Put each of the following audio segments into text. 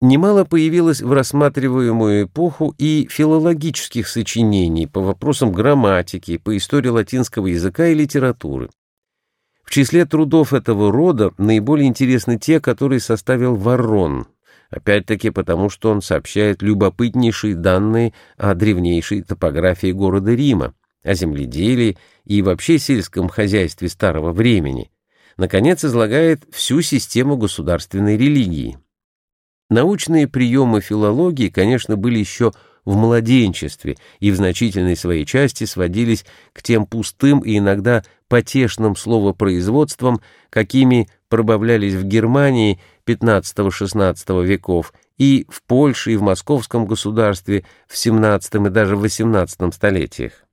Немало появилось в рассматриваемую эпоху и филологических сочинений по вопросам грамматики, по истории латинского языка и литературы. В числе трудов этого рода наиболее интересны те, которые составил Ворон, опять-таки потому, что он сообщает любопытнейшие данные о древнейшей топографии города Рима, о земледелии и вообще сельском хозяйстве старого времени. Наконец, излагает всю систему государственной религии. Научные приемы филологии, конечно, были еще в младенчестве и в значительной своей части сводились к тем пустым и иногда потешным словопроизводствам, какими пробавлялись в Германии XV-XVI веков и в Польше и в Московском государстве в XVII и даже XVIII столетиях.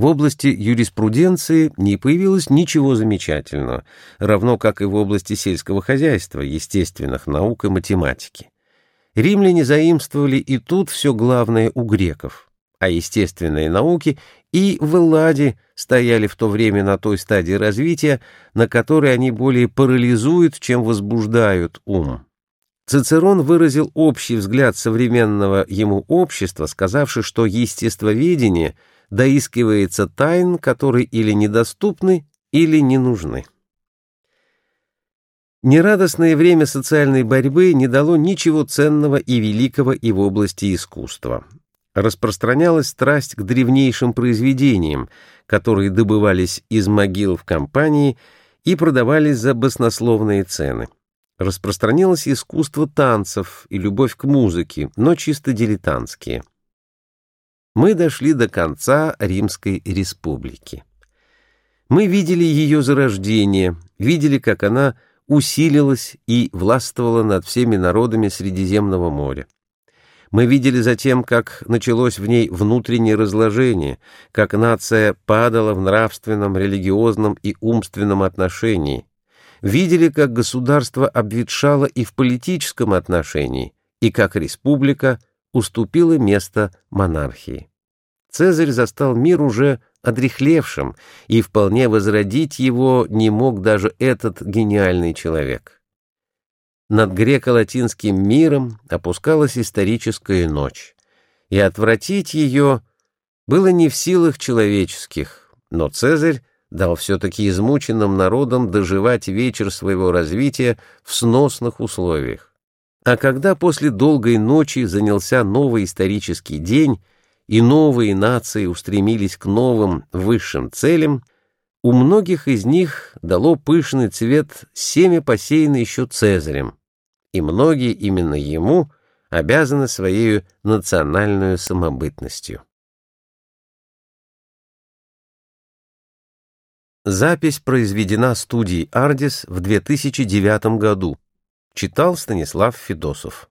В области юриспруденции не появилось ничего замечательного, равно как и в области сельского хозяйства, естественных наук и математики. Римляне заимствовали и тут все главное у греков, а естественные науки и в Элладе стояли в то время на той стадии развития, на которой они более парализуют, чем возбуждают ум. Цицерон выразил общий взгляд современного ему общества, сказавший, что естествоведение — доискивается тайн, которые или недоступны, или не нужны. Нерадостное время социальной борьбы не дало ничего ценного и великого и в области искусства. Распространялась страсть к древнейшим произведениям, которые добывались из могил в компании и продавались за баснословные цены. Распространилось искусство танцев и любовь к музыке, но чисто дилетантские мы дошли до конца Римской республики. Мы видели ее зарождение, видели, как она усилилась и властвовала над всеми народами Средиземного моря. Мы видели затем, как началось в ней внутреннее разложение, как нация падала в нравственном, религиозном и умственном отношении. Видели, как государство обветшало и в политическом отношении, и как республика – уступила место монархии. Цезарь застал мир уже одрехлевшим, и вполне возродить его не мог даже этот гениальный человек. Над греко-латинским миром опускалась историческая ночь, и отвратить ее было не в силах человеческих, но Цезарь дал все-таки измученным народам доживать вечер своего развития в сносных условиях. А когда после долгой ночи занялся новый исторический день, и новые нации устремились к новым высшим целям, у многих из них дало пышный цвет семя посеяно еще Цезарем, и многие именно ему обязаны своей национальной самобытностью. Запись произведена студией «Ардис» в 2009 году. Читал Станислав Федосов.